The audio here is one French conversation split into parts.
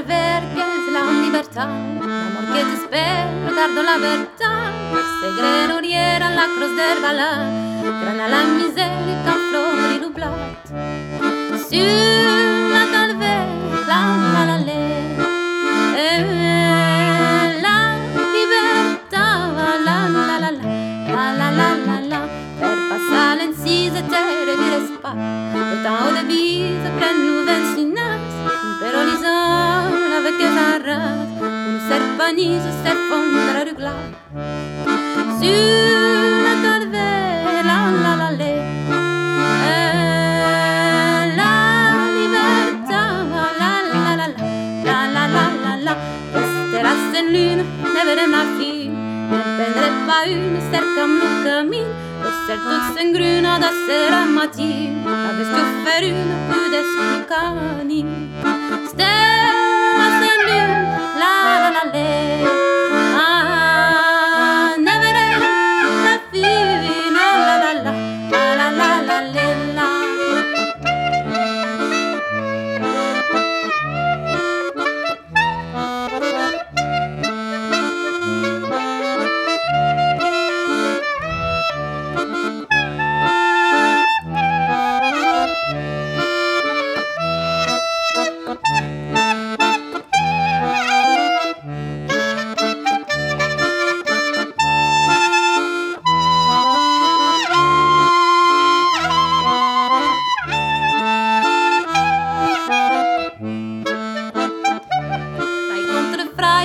ver que es la libertad. L'amor que t'espera, regardo la verdad. Segre oriera la cruz del balà, grana la miseria qu'en flor i nublat. Sur la calver, la la la la, eh, la libertà, la la la la, la la la la Albanese s'effondre de glace sur le calvaire. La la la la. Ma fille, ne perdrai pas une, c'est comme le camine, le sel tout s'engruna da sera mattina, la vestia ferina, più d'esplicani. Stella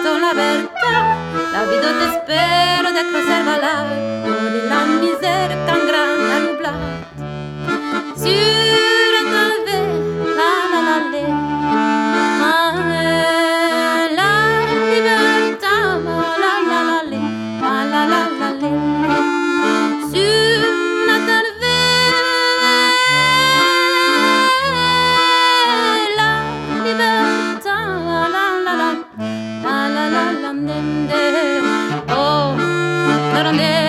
trovato la verità La vida te spero de crosser valar O de la misère qu'un gran a nublat found.